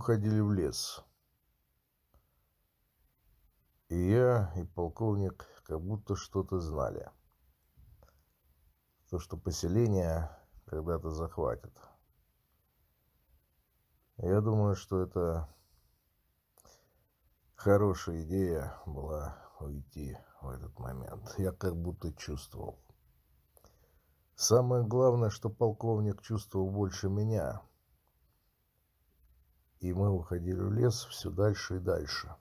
Уходили в лес. И я, и полковник как будто что-то знали. То, что поселение когда-то захватят. Я думаю, что это хорошая идея была уйти в этот момент. Я как будто чувствовал. Самое главное, что полковник чувствовал больше меня. И мы уходили в лес все дальше и дальше.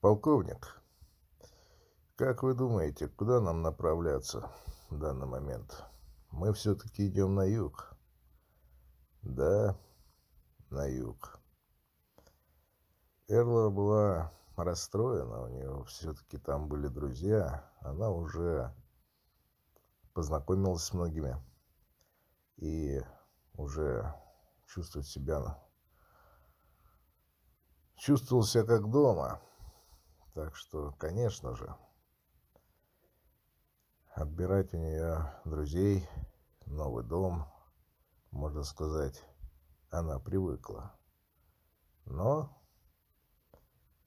Полковник, как вы думаете, куда нам направляться в данный момент? Мы все-таки идем на юг. Да, на юг. Эрла была расстроена, у нее все-таки там были друзья. Она уже познакомилась с многими и уже чувствует себя чувствовал себя как дома. Так что, конечно же, отбирать у нее друзей, новый дом, можно сказать, она привыкла. Но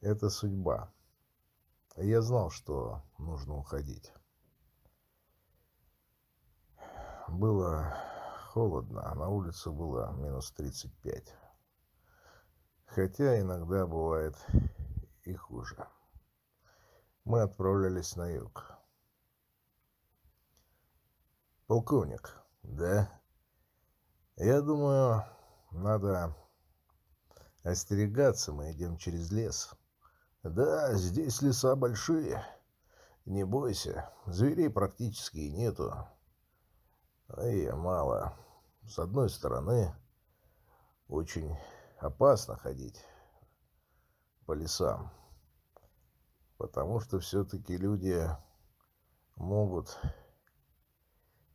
это судьба. Я знал, что нужно уходить. Было холодно, а на улице было минус 35. Хотя иногда бывает и хуже мы отправлялись на юг. Полковник, да? Я думаю, надо остерегаться, мы идем через лес. Да, здесь леса большие. Не бойся, зверей практически нету. И мало. С одной стороны, очень опасно ходить по лесам потому что все-таки люди могут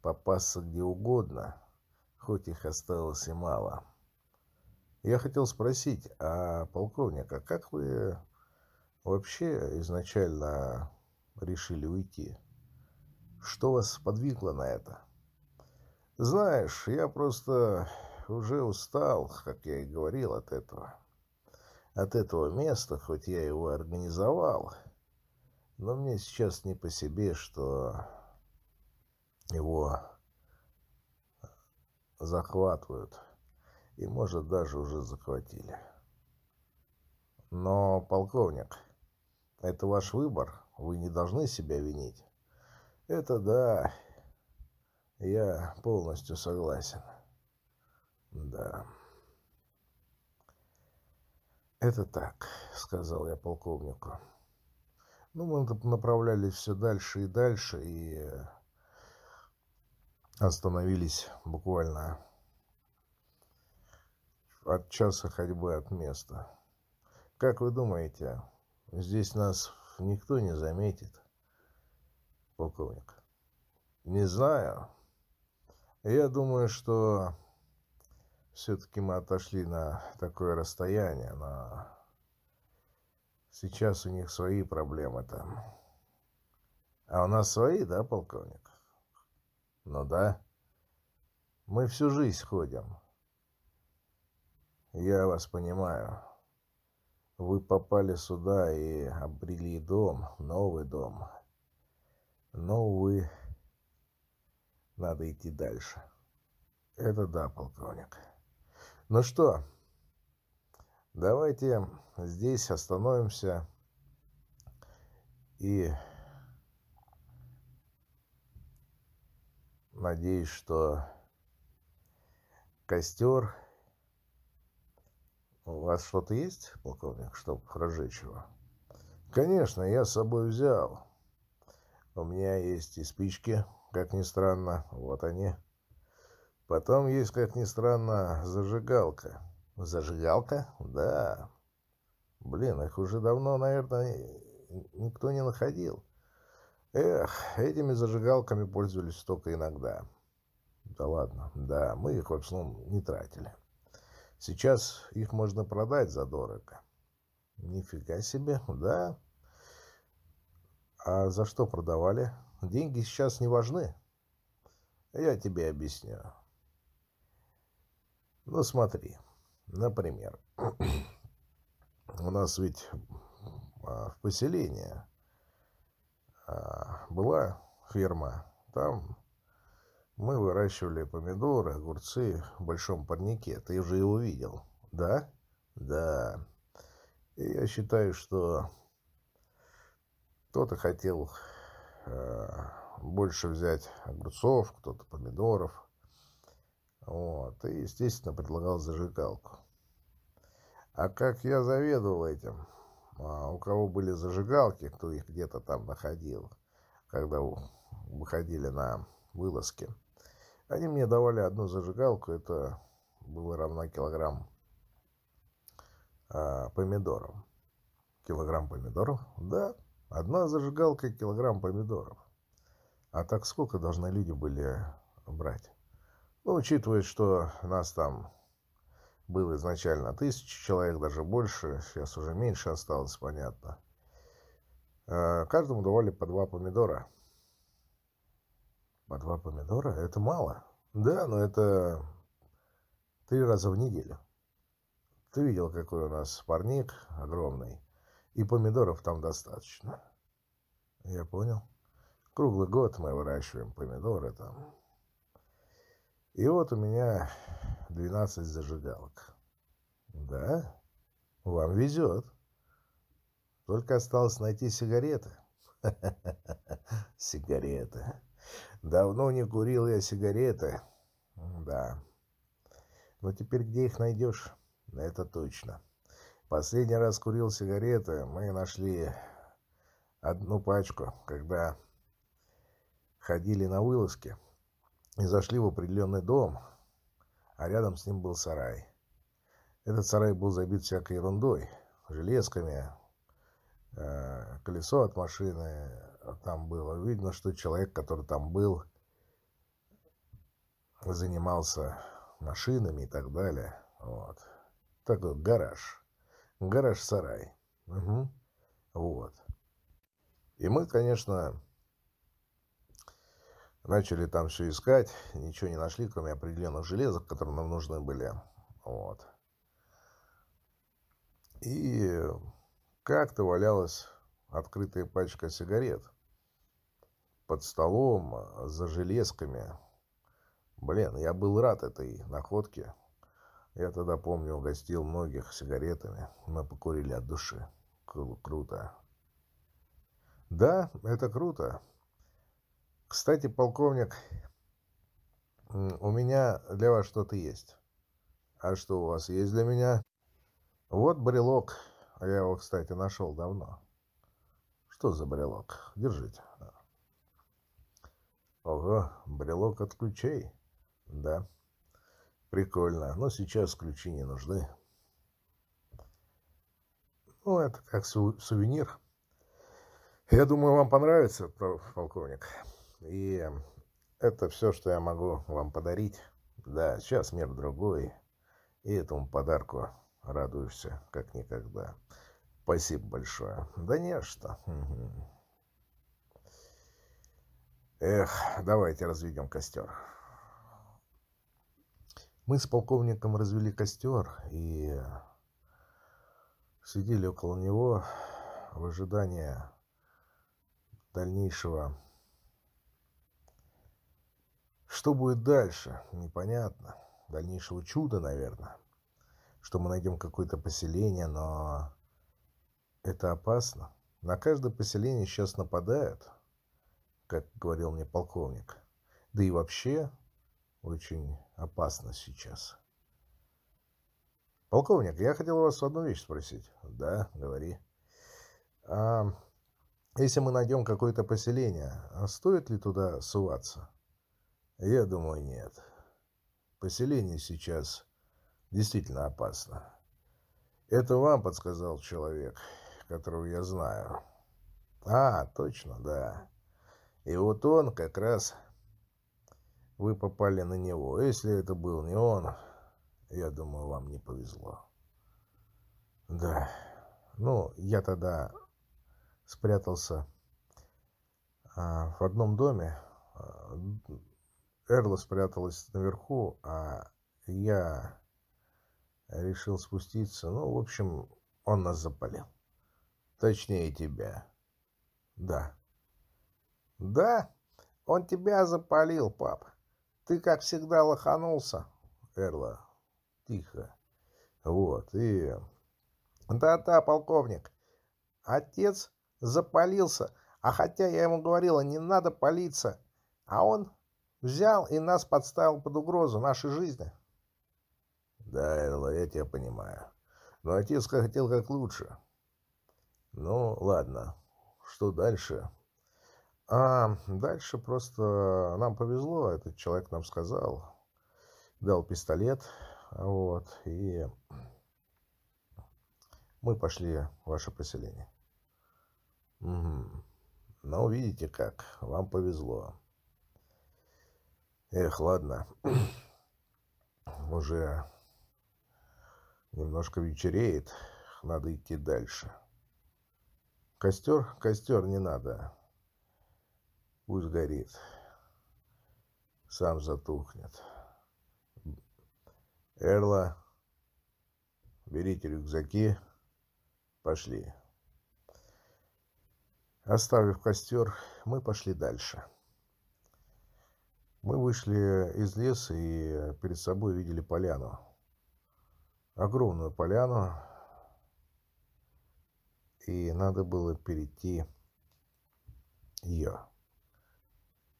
попасться где угодно, хоть их осталось и мало. Я хотел спросить, а полковника, как вы вообще изначально решили уйти? Что вас подвигло на это? Знаешь, я просто уже устал, как я и говорил, от этого. От этого места, хоть я его организовал, но мне сейчас не по себе, что его захватывают. И, может, даже уже захватили. Но, полковник, это ваш выбор. Вы не должны себя винить. Это да. Я полностью согласен. Да. Это так, сказал я полковнику. Ну, мы направлялись все дальше и дальше, и остановились буквально от часа ходьбы от места. Как вы думаете, здесь нас никто не заметит, полковник? Не знаю. Я думаю, что все-таки мы отошли на такое расстояние, но Сейчас у них свои проблемы там. А у нас свои, да, полковник? Ну да. Мы всю жизнь ходим. Я вас понимаю. Вы попали сюда и обрели дом, новый дом. Но, увы, надо идти дальше. Это да, полковник. Ну что, Давайте здесь остановимся и надеюсь, что костер... У вас что-то есть, полковник, чтобы разжечь его? Конечно, я с собой взял. У меня есть и спички, как ни странно, вот они. Потом есть, как ни странно, зажигалка. Зажигалка? Да. Блин, их уже давно, наверное, никто не находил. Эх, этими зажигалками пользовались только иногда. Да ладно, да, мы их в основном не тратили. Сейчас их можно продать задорого. Нифига себе, да. А за что продавали? Деньги сейчас не важны. Я тебе объясню. Ну, смотри, например, у нас ведь а, в поселении а, была ферма, там мы выращивали помидоры, огурцы в большом парнике. Ты уже его видел, да? Да. И я считаю, что кто-то хотел больше взять огурцов, кто-то помидоров. Вот. И, естественно, предлагал зажигалку. А как я заведовал этим, а у кого были зажигалки, кто их где-то там находил, когда выходили на вылазки, они мне давали одну зажигалку, это было равно килограмм а, помидоров. Килограмм помидоров? Да, одна зажигалка и килограмм помидоров. А так сколько должны люди были брать? Ну, учитывая, что нас там было изначально тысяча человек, даже больше, сейчас уже меньше осталось, понятно. А, каждому давали по два помидора. По два помидора? Это мало. Да, но это три раза в неделю. Ты видел, какой у нас парник огромный. И помидоров там достаточно. Я понял. Круглый год мы выращиваем помидоры там. И вот у меня 12 зажигалок. Да, вам везет. Только осталось найти сигареты. Сигареты. Давно не курил я сигареты. Да. Но теперь где их найдешь? Это точно. Последний раз курил сигареты, мы нашли одну пачку, когда ходили на вылазки и зашли в определенный дом, а рядом с ним был сарай. Этот сарай был забит всякой ерундой, железками, э, колесо от машины там было. Видно, что человек, который там был, занимался машинами и так далее. Вот. Такой гараж. Гараж-сарай. Угу. Вот. И мы, конечно, начали там все искать. Ничего не нашли, кроме определенных железок, которые нам нужны были. Вот. И как-то валялась открытая пачка сигарет под столом за железками. Блин, я был рад этой находке. Я тогда, помню, угостил многих сигаретами. Мы покурили от души. Круто. Да, это круто. Кстати, полковник, у меня для вас что-то есть. А что у вас есть для меня? Вот брелок. А я его, кстати, нашел давно. Что за брелок? Держите. Ого, брелок от ключей. Да. Прикольно. Но сейчас ключи не нужны. Ну, это как су сувенир. Я думаю, вам понравится, полковник. И это все, что я могу вам подарить. Да, сейчас мир другой. И этому подарку радуешься, как никогда. Спасибо большое. Да не что. Эх, давайте разведем костер. Мы с полковником развели костер и сидели около него в ожидании дальнейшего. Что будет дальше, непонятно. Дальнейшего чуда, наверное что мы найдем какое-то поселение, но это опасно. На каждое поселение сейчас нападают, как говорил мне полковник. Да и вообще очень опасно сейчас. Полковник, я хотел вас одну вещь спросить. Да, говори. А если мы найдем какое-то поселение, а стоит ли туда суваться? Я думаю, нет. Поселение сейчас действительно опасно. Это вам подсказал человек, которого я знаю. А, точно, да. И вот он как раз... Вы попали на него. Если это был не он, я думаю, вам не повезло. Да. Ну, я тогда спрятался а, в одном доме. А, Эрла спряталась наверху, а я решил спуститься. Ну, в общем, он нас запалил. Точнее, тебя. Да. Да? Он тебя запалил, пап. Ты, как всегда, лоханулся. Эрла, тихо. Вот, и... Да-да, полковник. Отец запалился, а хотя я ему говорила, не надо палиться, а он взял и нас подставил под угрозу нашей жизни. Да, Эрла, я тебя понимаю. Но отец хотел как лучше. Ну, ладно. Что дальше? А дальше просто нам повезло. Этот человек нам сказал. Дал пистолет. Вот. И мы пошли в ваше поселение. Угу. Ну, видите как. Вам повезло. Эх, ладно. Уже немножко вечереет. Надо идти дальше. Костер? Костер не надо. Пусть горит. Сам затухнет. Эрла, берите рюкзаки. Пошли. Оставив костер, мы пошли дальше. Мы вышли из леса и перед собой видели поляну. Огромную поляну, и надо было перейти ее.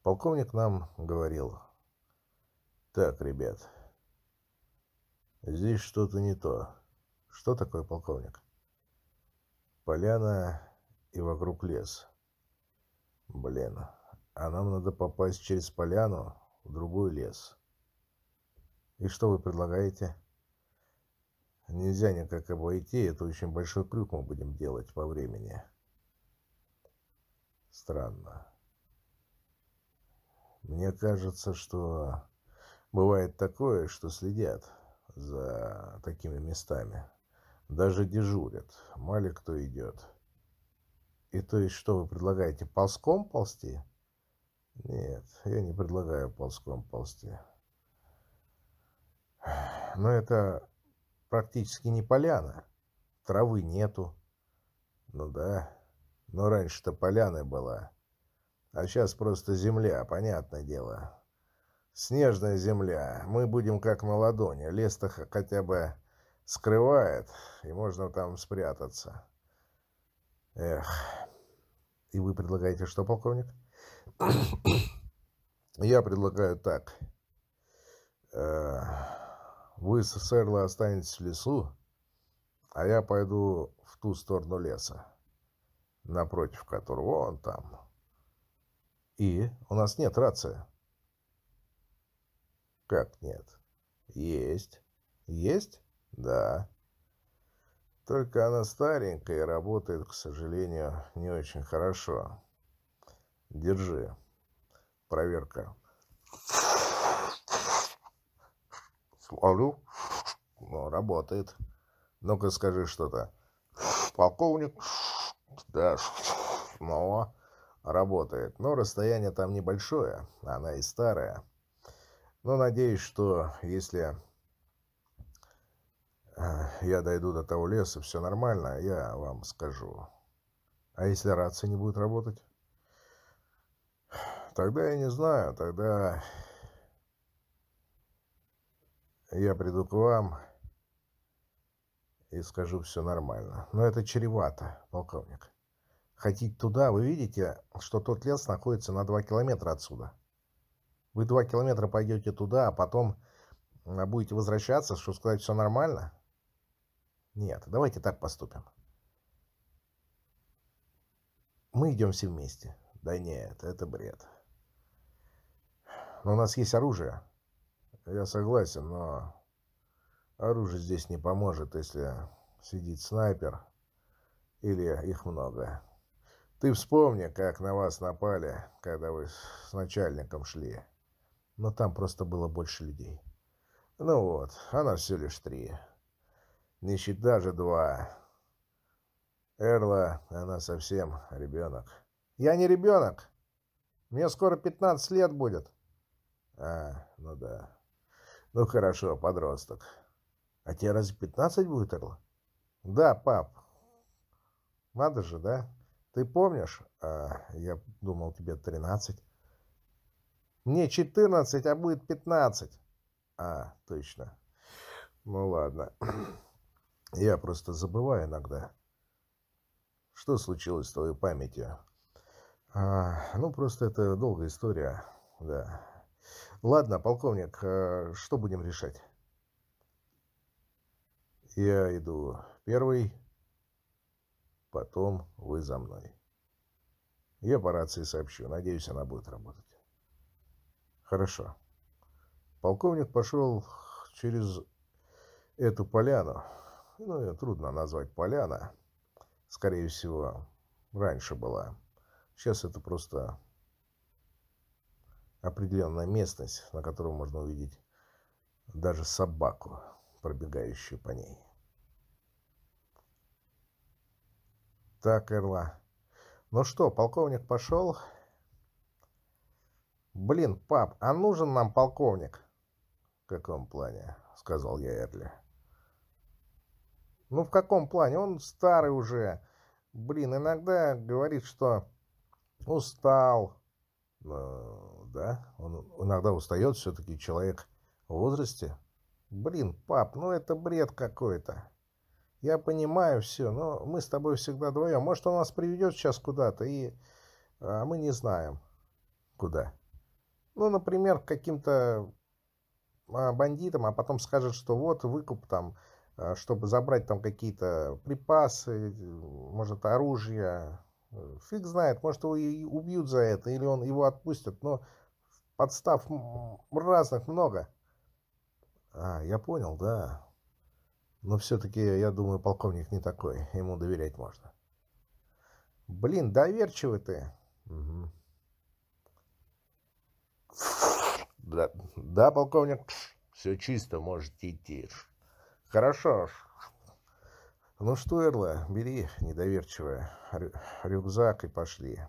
Полковник нам говорил, так, ребят, здесь что-то не то. Что такое, полковник? Поляна и вокруг лес. Блин, а нам надо попасть через поляну в другой лес. И что вы предлагаете? Нельзя никак обойти, это очень большой крюк мы будем делать по времени. Странно. Мне кажется, что бывает такое, что следят за такими местами. Даже дежурят. Мало кто идет. И то есть, что вы предлагаете, ползком ползти? Нет, я не предлагаю ползком ползти. Но это практически не поляна. Травы нету. Ну да, но раньше-то поляна была. А сейчас просто земля, понятное дело. Снежная земля. Мы будем как на ладони. Лес-то хотя бы скрывает, и можно там спрятаться. Эх. И вы предлагаете что, полковник? Я предлагаю так. Э вы с Эрлой останетесь в лесу, а я пойду в ту сторону леса, напротив которого он там. И у нас нет рации. Как нет? Есть. Есть? Да. Только она старенькая и работает, к сожалению, не очень хорошо. Держи. Проверка. Алло. Ну, работает. Ну-ка скажи что-то. Полковник. Да. Снова работает. Но расстояние там небольшое. Она и старая. Но надеюсь, что если э, я дойду до того леса, все нормально, я вам скажу. А если рация не будет работать? Тогда я не знаю, тогда я приду к вам и скажу все нормально. Но это чревато, полковник. Хотите туда, вы видите, что тот лес находится на два километра отсюда. Вы два километра пойдете туда, а потом а, будете возвращаться, чтобы сказать все нормально? Нет, давайте так поступим. Мы идем все вместе. Да нет, это бред. Но у нас есть оружие. Я согласен, но оружие здесь не поможет, если сидит снайпер или их много. Ты вспомни, как на вас напали, когда вы с начальником шли. Но там просто было больше людей. Ну вот, а нас всего лишь три. Не считать даже два. Эрла, она совсем ребенок. Я не ребенок. Мне скоро 15 лет будет. А, ну да. Ну хорошо, подросток. А тебе разве 15 будет, Эрла? Да, пап. Надо же, да? Ты помнишь? А, я думал, тебе 13. Мне 14, а будет 15. А, точно. Ну ладно. Я просто забываю иногда. Что случилось с твоей памятью? А, ну, просто это долгая история, да. Ладно, полковник, а что будем решать? Я иду первый, потом вы за мной. Я по рации сообщу, надеюсь, она будет работать. Хорошо. Полковник пошел через эту поляну. Ну, ее трудно назвать поляна. Скорее всего, раньше была. Сейчас это просто определенная местность, на которой можно увидеть даже собаку, пробегающую по ней. Так, Эрла. Ну что, полковник пошел? Блин, пап, а нужен нам полковник? В каком плане? Сказал я Эрли. Ну, в каком плане? Он старый уже. Блин, иногда говорит, что устал. Ну, да, он иногда устает все-таки человек в возрасте. Блин, пап, ну это бред какой-то. Я понимаю все, но мы с тобой всегда вдвоем. Может, он нас приведет сейчас куда-то, и а мы не знаем, куда. Ну, например, каким-то а, бандитам, а потом скажет, что вот выкуп там Э, чтобы забрать там какие-то припасы, может, оружие. Фиг знает, может, его и убьют за это, или он его отпустят, но подстав разных много. А, я понял, да. Но все-таки, я думаю, полковник не такой, ему доверять можно. Блин, доверчивый ты. Да, да, полковник, все чисто, можете идти. Хорошо. Ну что, Эрла, бери, недоверчивая, рюкзак и пошли.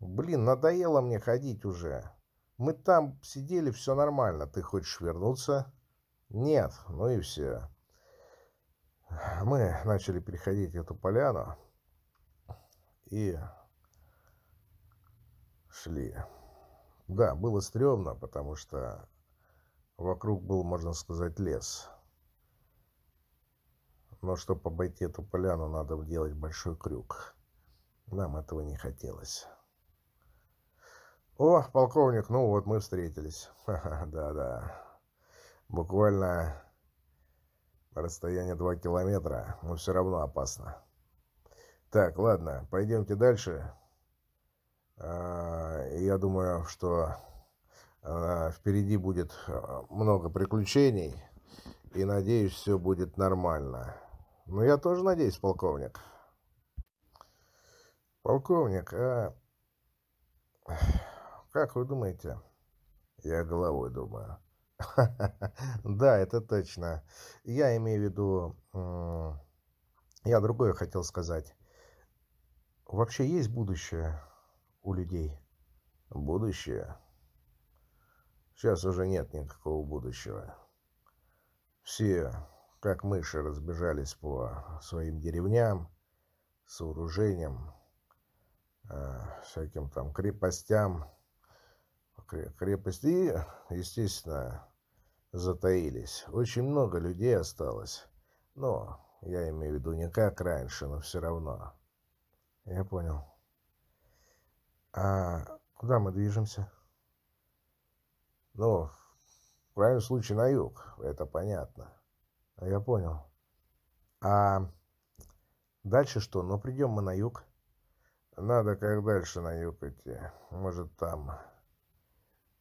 Блин, надоело мне ходить уже. Мы там сидели, все нормально. Ты хочешь вернуться? Нет, ну и все. Мы начали переходить эту поляну и шли. Да, было стрёмно, потому что вокруг был, можно сказать, лес. Но чтобы обойти эту поляну, надо делать большой крюк. Нам этого не хотелось. О, полковник, ну вот мы встретились. Да-да. Буквально расстояние 2 километра, но все равно опасно. Так, ладно, пойдемте дальше. А, я думаю, что а, впереди будет а, много приключений. И надеюсь, все будет нормально. Ну, я тоже надеюсь, полковник. Полковник, а как вы думаете? Я головой думаю. Да, это точно. Я имею в виду... Я другое хотел сказать. Вообще есть будущее у людей? Будущее? Сейчас уже нет никакого будущего. Все как мыши разбежались по своим деревням, сооружениям, э, всяким там крепостям, крепости, естественно, затаились. Очень много людей осталось. Но я имею в виду не как раньше, но все равно. Я понял. А куда мы движемся? Ну, в крайнем случае на юг, это понятно. Я понял. А дальше что? Ну, придем мы на юг. Надо как дальше на юг идти. Может, там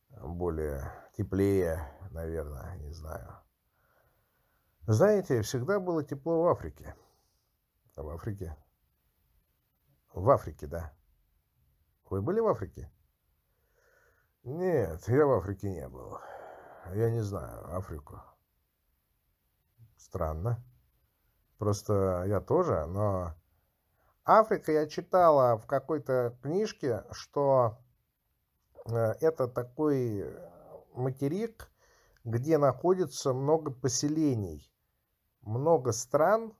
более теплее, наверное, не знаю. Знаете, всегда было тепло в Африке. В Африке? В Африке, да. Вы были в Африке? Нет, я в Африке не был. Я не знаю Африку. Странно. Просто я тоже, но... Африка я читала в какой-то книжке, что это такой материк, где находится много поселений. много стран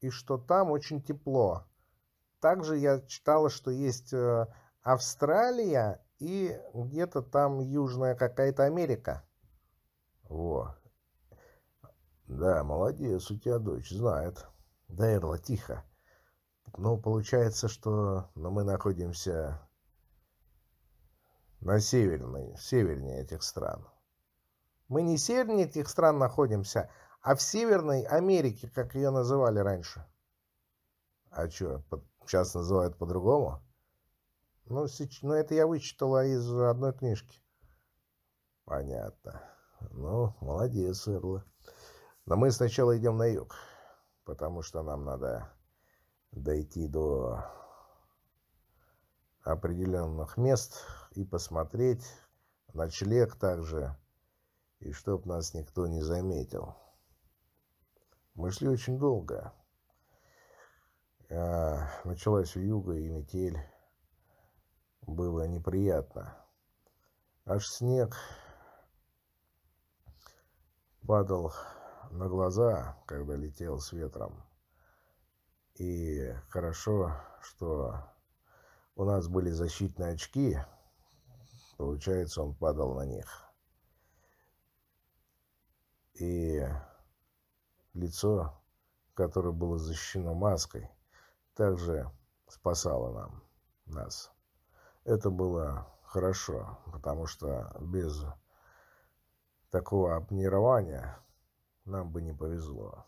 и что там очень тепло. Также я читала, что есть э, Австралия и где-то там Южная какая-то Америка. Во. Да, молодец, у тебя дочь знает. Да, Эрла, тихо. Ну, получается, что ну, мы находимся на северной, севернее этих стран. Мы не севернее этих стран находимся, а в Северной Америке, как ее называли раньше. А что, сейчас называют по-другому? Ну, ну, это я вычитала из одной книжки. Понятно. Ну, молодец, Эрла. Но мы сначала идем на юг, потому что нам надо дойти до определенных мест и посмотреть ночлег также, и чтоб нас никто не заметил. Мы шли очень долго. А, началась юга и метель. Было неприятно. Аж снег падал на глаза, когда летел с ветром. И хорошо, что у нас были защитные очки. Получается, он падал на них. И лицо, которое было защищено маской, также спасало нам, нас. Это было хорошо, потому что без такого обнирования нам бы не повезло.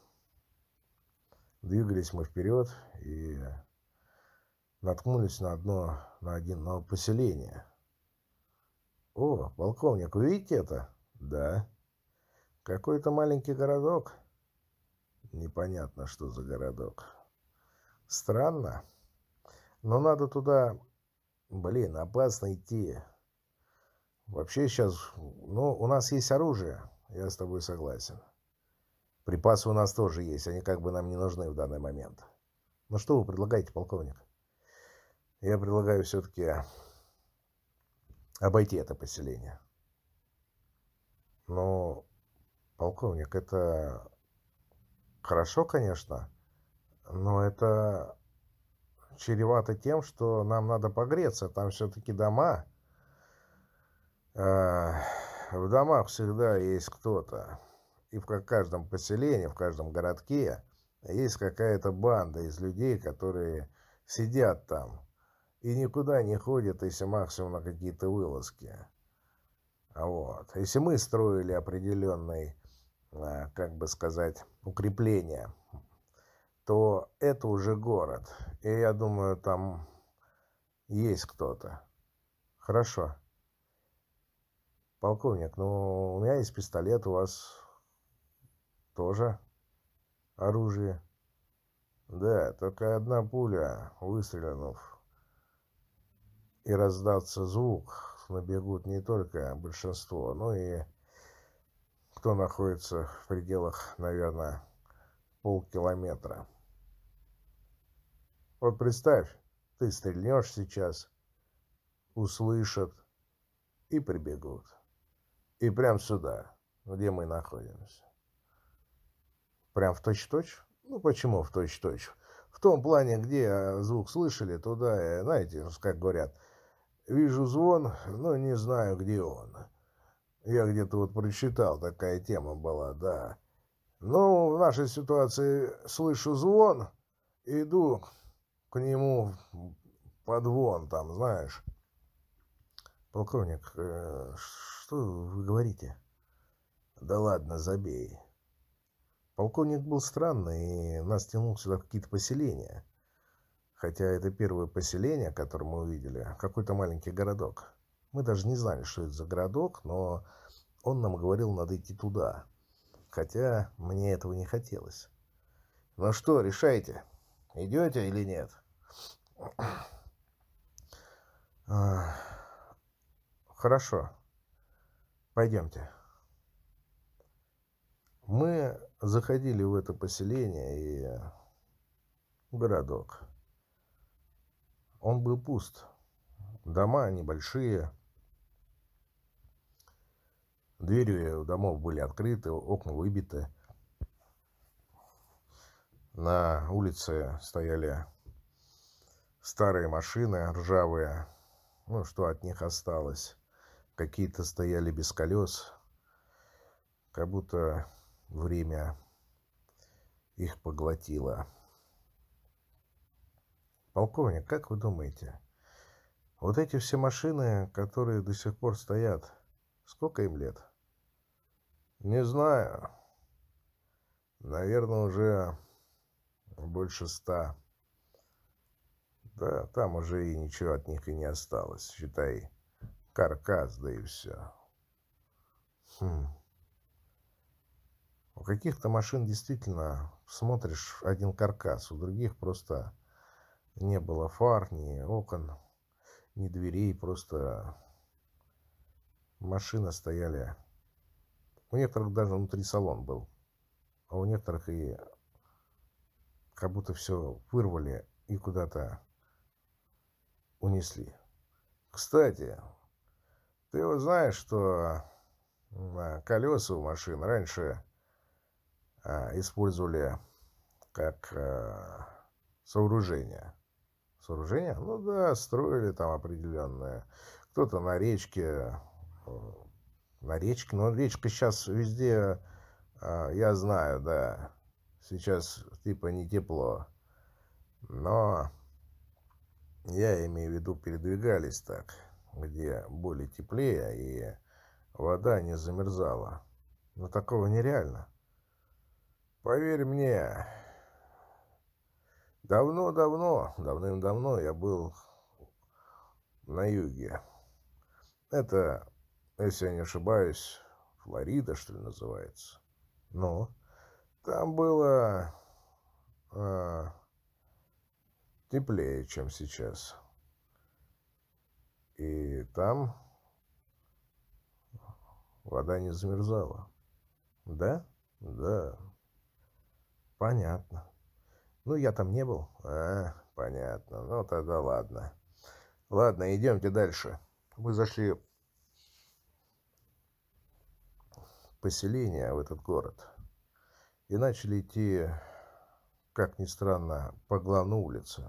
Двигались мы вперед и наткнулись на одно, на один, на поселение. О, полковник, вы видите это? Да. Какой-то маленький городок. Непонятно, что за городок. Странно. Но надо туда... Блин, опасно идти. Вообще сейчас... Ну, у нас есть оружие. Я с тобой согласен. Припасы у нас тоже есть. Они как бы нам не нужны в данный момент. Ну, что вы предлагаете, полковник? Я предлагаю все-таки обойти это поселение. Ну, полковник, это хорошо, конечно, но это чревато тем, что нам надо погреться. Там все-таки дома. А, в домах всегда есть кто-то. И в каждом поселении, в каждом городке есть какая-то банда из людей, которые сидят там и никуда не ходят, если максимум на какие-то вылазки. Вот. Если мы строили определенный Э, как бы сказать, укрепления, то это уже город. И я думаю, там есть кто-то. Хорошо. Полковник, ну, у меня есть пистолет, у вас тоже оружие. Да, только одна пуля, выстрелянув, и раздаться звук, набегут не только большинство, но и кто находится в пределах, наверное, полкилометра. Вот представь, ты стрельнешь сейчас, услышат и прибегут. И прям сюда, где мы находимся. Прям в точь-точь? -точь? Ну, почему в точь-точь? -точь? В том плане, где звук слышали, туда, знаете, как говорят, вижу звон, но не знаю, где он. Я где-то вот прочитал, такая тема была, да. Ну, в нашей ситуации слышу звон, иду к нему под вон там, знаешь. Полковник, э, что вы говорите? Да ладно, забей. Полковник был странный и нас тянул сюда какие-то поселения. Хотя это первое поселение, которое мы увидели, какой-то маленький городок. Мы даже не знали, что это за городок, но он нам говорил, надо идти туда. Хотя мне этого не хотелось. Ну что, решайте, идете или нет? Хорошо. Пойдемте. Мы заходили в это поселение и городок. Он был пуст. Дома небольшие, Двери домов были открыты, окна выбиты. На улице стояли старые машины ржавые, ну, что от них осталось. Какие-то стояли без колес, как будто время их поглотило. Полковник, как вы думаете, вот эти все машины, которые до сих пор стоят, сколько им лет? Не знаю. Наверное, уже больше ста. Да, там уже и ничего от них и не осталось. Считай, каркас, да и все. Хм. У каких-то машин действительно смотришь один каркас, у других просто не было фар, ни окон, ни дверей, просто машины стояли. У некоторых даже внутри салон был, а у некоторых и как будто все вырвали и куда-то унесли. Кстати, ты вот знаешь, что колеса у машин раньше а, использовали как а, сооружение. Сооружение? Ну да, строили там определенное. Кто-то на речке, на речке, но речка сейчас везде, а, я знаю, да, сейчас типа не тепло. Но я имею в виду передвигались так, где более теплее и вода не замерзала. Но такого нереально. Поверь мне, давно-давно, давным-давно я был на юге. Это, если я не ошибаюсь, Флорида, что ли, называется. Но там было а, теплее, чем сейчас. И там вода не замерзала. Да? Да. Понятно. Ну, я там не был. А, понятно. Ну, тогда ладно. Ладно, идемте дальше. Мы зашли в поселение, в этот город. И начали идти, как ни странно, по главной улице.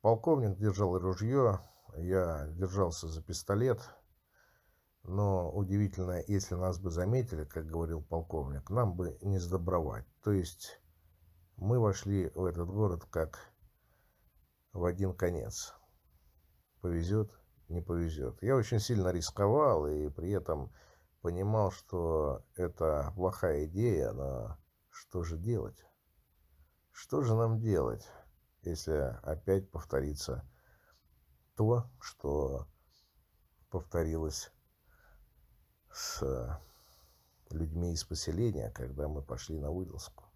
Полковник держал ружье, я держался за пистолет. Но удивительно, если нас бы заметили, как говорил полковник, нам бы не сдобровать. То есть мы вошли в этот город как в один конец. Повезет, не повезет. Я очень сильно рисковал и при этом понимал, что это плохая идея, но что же делать? Что же нам делать, если опять повторится то, что повторилось с людьми из поселения, когда мы пошли на Уилску?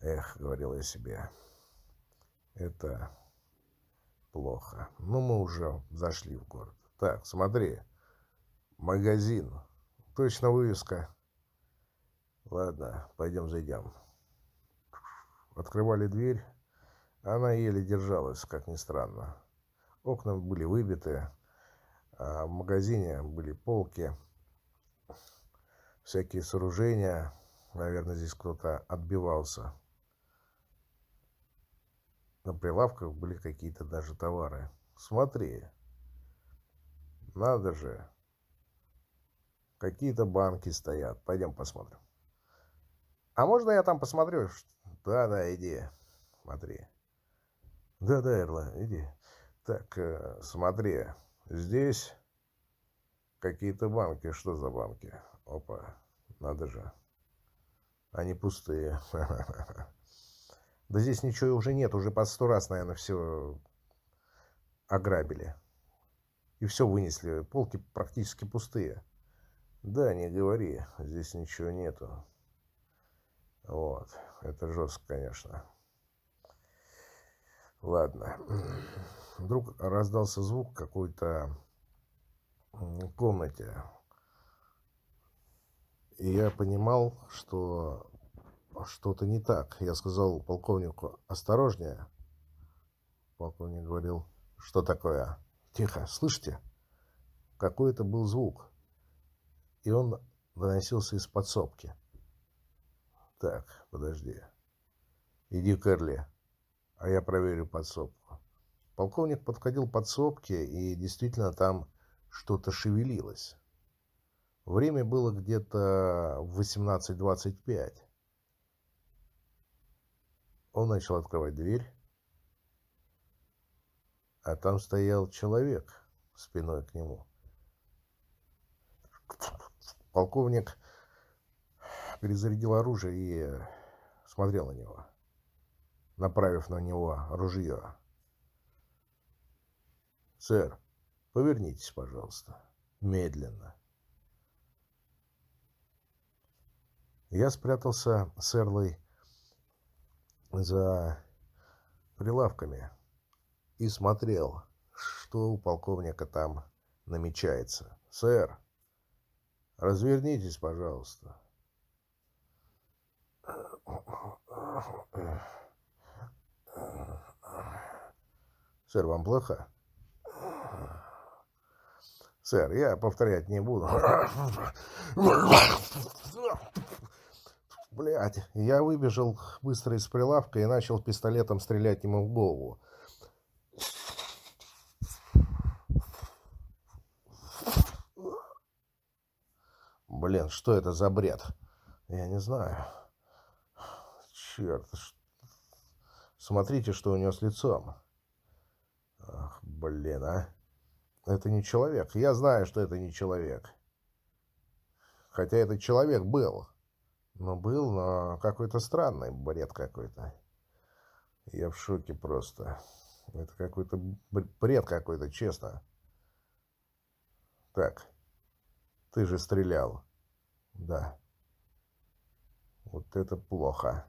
Эх, говорил я себе, это плохо. Ну, мы уже зашли в город. Так, смотри, магазин. Точно вывеска. Ладно, пойдем зайдем. Открывали дверь. Она еле держалась, как ни странно. Окна были выбиты. А в магазине были полки. Всякие сооружения. Наверное, здесь кто-то отбивался. На прилавках были какие-то даже товары. Смотри. Надо же. Какие-то банки стоят. Пойдем посмотрим. А можно я там посмотрю? Да-да, иди. Смотри. Да-да, Эрла, иди. Так, э, смотри. Здесь какие-то банки. Что за банки? Опа. Надо же. Они пустые. Да здесь ничего уже нет, уже по сто раз, наверное, все ограбили. И все вынесли. Полки практически пустые. Да, не говори, здесь ничего нету. Вот, это жестко, конечно. Ладно. Вдруг раздался звук какой-то комнате. И я понимал, что что-то не так. Я сказал полковнику, осторожнее. Полковник говорил, что такое? Тихо, слышите? Какой-то был звук. И он доносился из подсобки. Так, подожди. Иди к Эрли, а я проверю подсобку. Полковник подходил подсобке, и действительно там что-то шевелилось. Время было где-то в 18.25. Он начал открывать дверь, а там стоял человек спиной к нему. Полковник перезарядил оружие и смотрел на него, направив на него ружье. «Сэр, повернитесь, пожалуйста, медленно». Я спрятался с Эрлой за прилавками и смотрел, что у полковника там намечается. «Сэр, развернитесь, пожалуйста». Сэр, вам плохо? Сэр, я повторять не буду. Блять, я выбежал быстро из прилавка и начал пистолетом стрелять ему в голову. Блин, что это за бред? Я не знаю. Черт. Смотрите, что у него с лицом. Ах, блин, а. Это не человек. Я знаю, что это не человек. Хотя это человек был. Но был, но какой-то странный бред какой-то. Я в шоке просто. Это какой-то бред какой-то, честно. Так. Ты же стрелял. Да. Вот это плохо.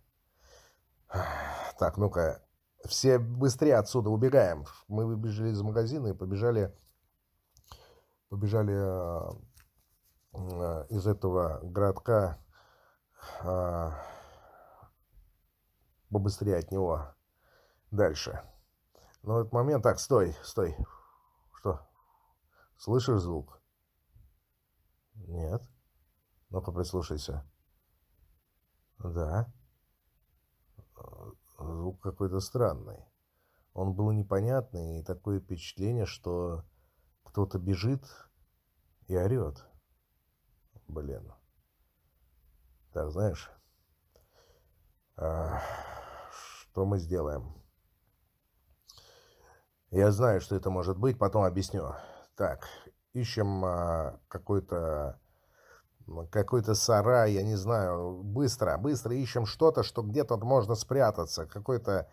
Так, ну-ка. Все быстрее отсюда убегаем. Мы выбежали из магазина и побежали... Побежали э, э, из этого городка побыстрее от него дальше. Но в этот момент... Так, стой, стой. Что? Слышишь звук? Нет. Ну-ка, прислушайся. Да. Звук какой-то странный. Он был непонятный, и такое впечатление, что кто-то бежит и орет. Блин. Так, знаешь, а, что мы сделаем? Я знаю, что это может быть, потом объясню. Так, ищем а, какой-то какой-то сарай, я не знаю, быстро, быстро ищем что-то, что где-то можно спрятаться, какой-то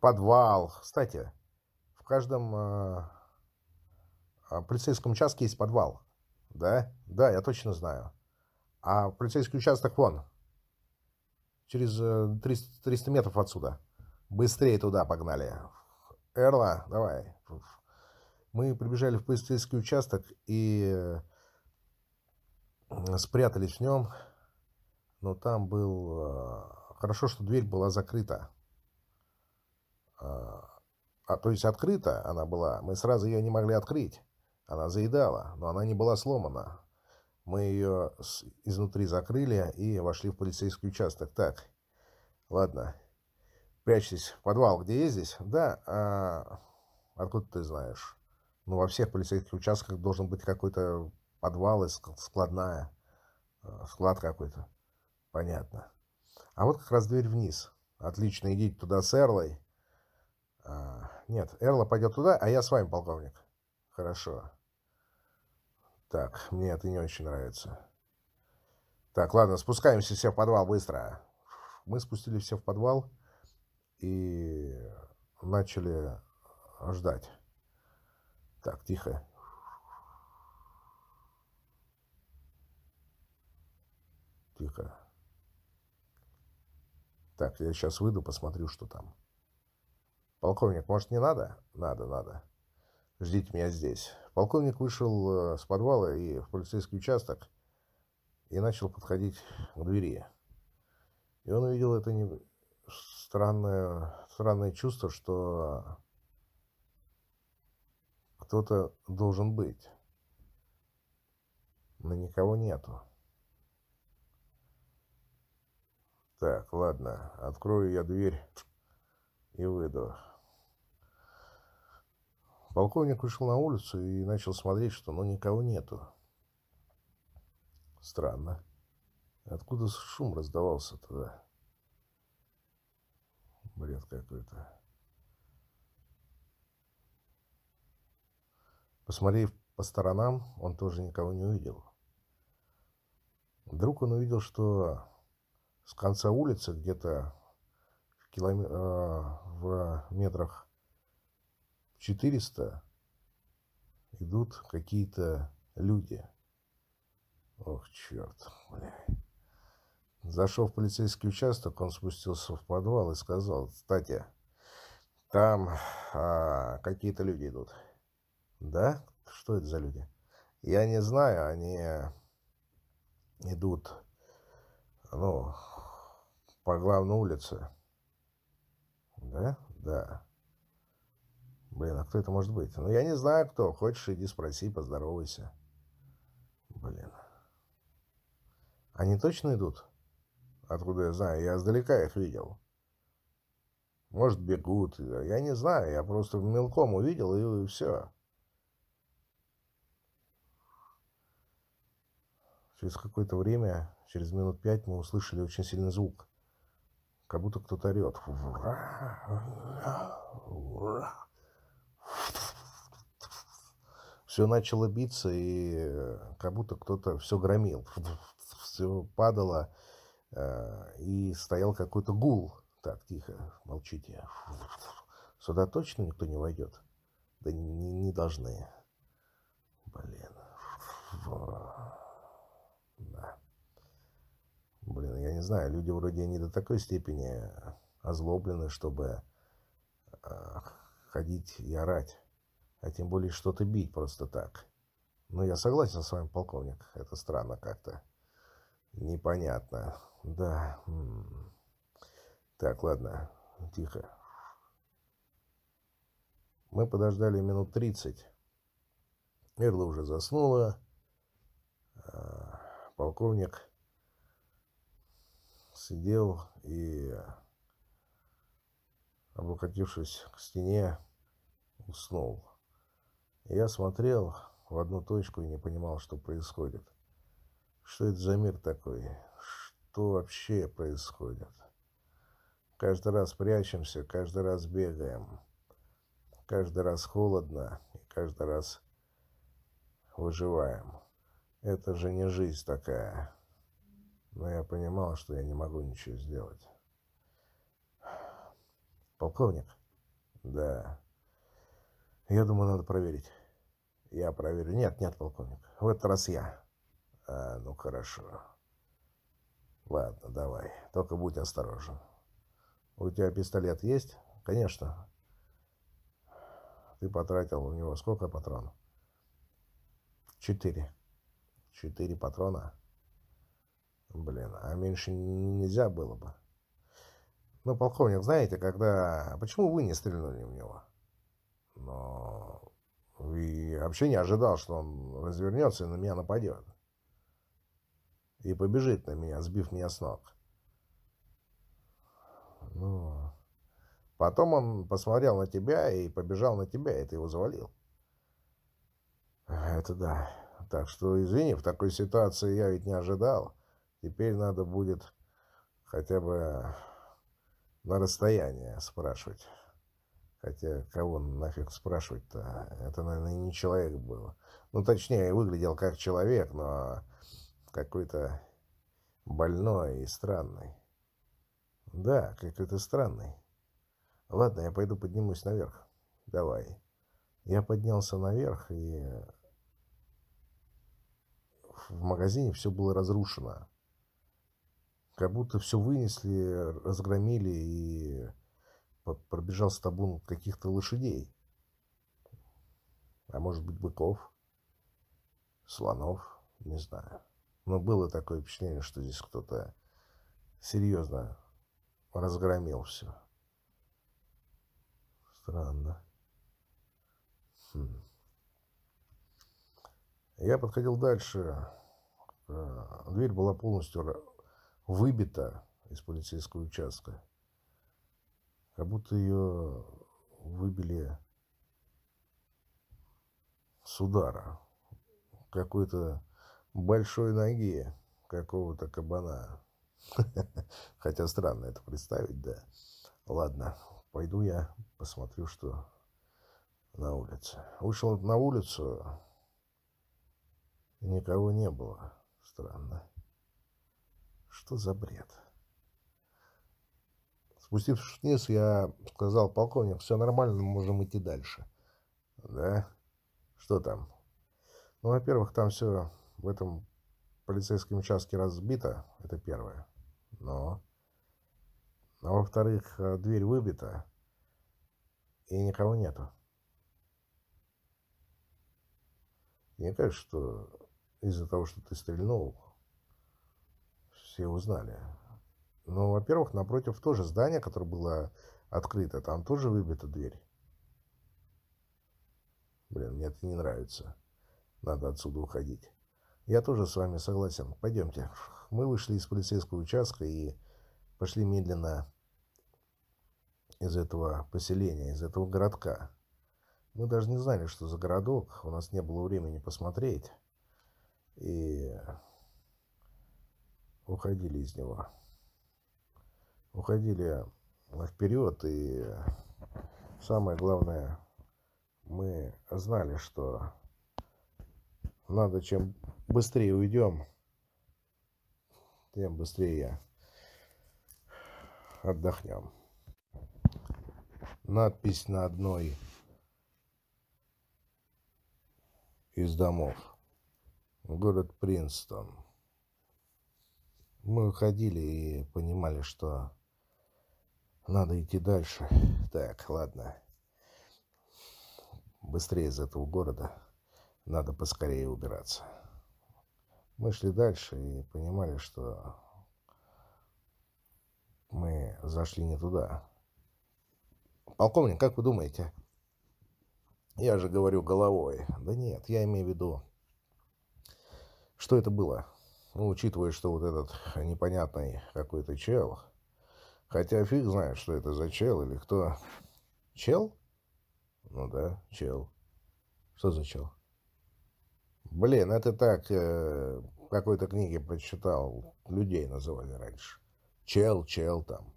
подвал. Кстати, в каждом э, полицейском участке есть подвал, да? Да, я точно знаю. А полицейский участок вон, через 300, 300 метров отсюда. Быстрее туда погнали. Эрла, давай. Мы прибежали в полицейский участок и спрятались в нем, но там был... А, хорошо, что дверь была закрыта. А, а, то есть открыта она была. Мы сразу ее не могли открыть. Она заедала, но она не была сломана. Мы ее изнутри закрыли и вошли в полицейский участок. Так, ладно. Прячьтесь в подвал. Где есть здесь? Да. А, откуда ты знаешь? Ну, во всех полицейских участках должен быть какой-то подвал и складная. Э, склад какой-то. Понятно. А вот как раз дверь вниз. Отлично, идите туда с Эрлой. А, нет, Эрла пойдет туда, а я с вами, полковник. Хорошо. Так, мне это не очень нравится. Так, ладно, спускаемся все в подвал быстро. Мы спустились все в подвал и начали ждать. Так, тихо. Тихо. Так, я сейчас выйду, посмотрю, что там. Полковник, может, не надо? Надо, надо. Ждите меня здесь. Полковник вышел э, с подвала и в полицейский участок и начал подходить к двери. И он увидел это не... странное, странное чувство, что кто-то должен быть. Но никого нету. Так, ладно, открою я дверь и выйду. Полковник вышел на улицу и начал смотреть, что ну никого нету. Странно. Откуда шум раздавался тогда? Бред какой-то. Посмотрев по сторонам, он тоже никого не увидел. Вдруг он увидел, что с конца улицы, где-то в, килом... э, в метрах 400, идут какие-то люди. Ох, черт, бля. Зашел в полицейский участок, он спустился в подвал и сказал, кстати, там а, какие-то люди идут. Да? Что это за люди? Я не знаю, они идут, ну, по главной улице. Да? Да. Блин, а кто это может быть? Ну, я не знаю, кто. Хочешь, иди спроси, поздоровайся. Блин. Они точно идут? Откуда я знаю? Я издалека их видел. Может, бегут. Я не знаю. Я просто мелком увидел, и, и все. Через какое-то время, через минут пять, мы услышали очень сильный звук. Как будто кто-то орет. Все начало биться, и как будто кто-то все громил. Все падало, э, и стоял какой-то гул. Так, тихо, молчите. Сюда точно никто не войдет? Да не, не должны. Блин. Да. Блин, я не знаю, люди вроде не до такой степени озлоблены, чтобы э, ходить и орать, а тем более что-то бить просто так. Ну, я согласен с вами, полковник, это странно как-то. Непонятно. Да. Так, ладно, тихо. Мы подождали минут тридцать. Эрла уже заснула. А, полковник сидел и, облокотившись к стене, уснул. Я смотрел в одну точку и не понимал, что происходит. Что это за мир такой? Что вообще происходит? Каждый раз прячемся, каждый раз бегаем. Каждый раз холодно и каждый раз выживаем. Это же не жизнь такая. Но я понимал, что я не могу ничего сделать. Полковник? Да. Я думаю, надо проверить. Я проверю. Нет, нет, полковник. В этот раз я. А, ну хорошо. Ладно, давай. Только будь осторожен. У тебя пистолет есть? Конечно. Ты потратил у него сколько патронов? Четыре. Четыре патрона? Блин, а меньше нельзя было бы. Ну, полковник, знаете, когда... Почему вы не стрельнули в него? Но... И вообще не ожидал, что он развернется и на меня нападет. И побежит на меня, сбив меня с ног. Ну... Потом он посмотрел на тебя и побежал на тебя, и ты его завалил. Это да. Так что, извини, в такой ситуации я ведь не ожидал. Теперь надо будет хотя бы на расстояние спрашивать. Хотя, кого нафиг спрашивать-то? Это, наверное, не человек был. Ну, точнее, выглядел как человек, но какой-то больной и странный. Да, какой-то странный. Ладно, я пойду поднимусь наверх. Давай. Я поднялся наверх, и в магазине все было разрушено. Как будто все вынесли, разгромили и пробежал табун каких-то лошадей. А может быть, быков, слонов, не знаю. Но было такое впечатление, что здесь кто-то серьезно разгромил все. Странно. Хм. Я подходил дальше. Э, дверь была полностью выбита, из полицейского участка. Как будто ее выбили с удара какой-то большой ноги какого-то кабана. Хотя странно это представить, да. Ладно, пойду я посмотрю, что на улице. Вышел на улицу, никого не было. Странно. Что за бред? Спустившись вниз, я сказал, полковник, все нормально, мы можем идти дальше. Да? Что там? Ну, во-первых, там все в этом полицейском участке разбито, это первое. Но... А во-вторых, э, дверь выбита, и никого нету. Мне кажется, что из-за того, что ты стрельнул, все узнали. Ну, во-первых, напротив тоже здание, которое было открыто, там тоже выбита дверь. Блин, мне это не нравится. Надо отсюда уходить. Я тоже с вами согласен. Пойдемте. Мы вышли из полицейского участка и пошли медленно из этого поселения, из этого городка. Мы даже не знали, что за городок. У нас не было времени посмотреть. И уходили из него. Уходили вперед. И самое главное, мы знали, что надо чем быстрее уйдем, тем быстрее отдохнем. Надпись на одной из домов. Город Принстон. Мы уходили и понимали, что надо идти дальше. Так, ладно. Быстрее из этого города. Надо поскорее убираться. Мы шли дальше и понимали, что мы зашли не туда. Полковник, как вы думаете? Я же говорю головой. Да нет, я имею в виду, что это было. Ну, учитывая, что вот этот непонятный какой-то чел. Хотя фиг знает, что это за чел или кто. Чел? Ну да, чел. Что за чел? Блин, это так, э, в какой-то книге прочитал, людей называли раньше. Чел, чел там.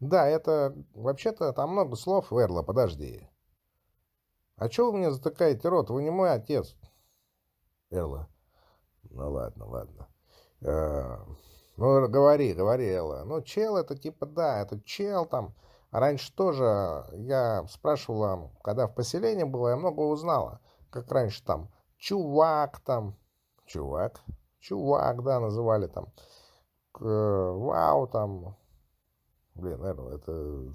Да, это, вообще-то, там много слов, Верла, подожди. А чё вы мне затыкаете рот? Вы не мой отец. Эрла. Ну ладно, ладно. Э, ну, говори, говори, Элла. Ну, чел это типа, да, это чел там. А раньше тоже я спрашивала, когда в поселении было, я много узнала как раньше там, чувак там, чувак, чувак, да, называли там, вау там, блин, наверное, это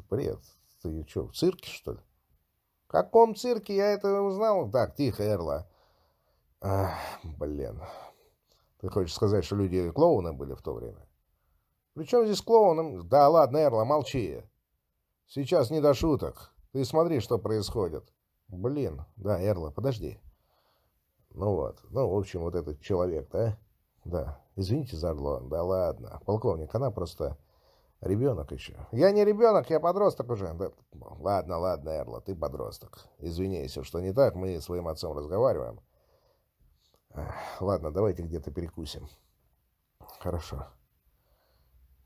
бред, ты что, в цирке, что ли? В каком цирке я это узнал? Так, тихо, Эрла. Ах, блин. Ты хочешь сказать, что люди клоуны были в то время? При чем здесь клоуны? Да ладно, Эрла, молчи. Сейчас не до шуток. Ты смотри, что происходит. Блин, да, Эрла, подожди. Ну вот, ну, в общем, вот этот человек, да? Да, извините за Орлон, да ладно. Полковник, она просто ребенок еще. Я не ребенок, я подросток уже. Да, ладно, ладно, Эрла, ты подросток. Извини, если что не так, мы с своим отцом разговариваем. Ладно, давайте где-то перекусим. Хорошо.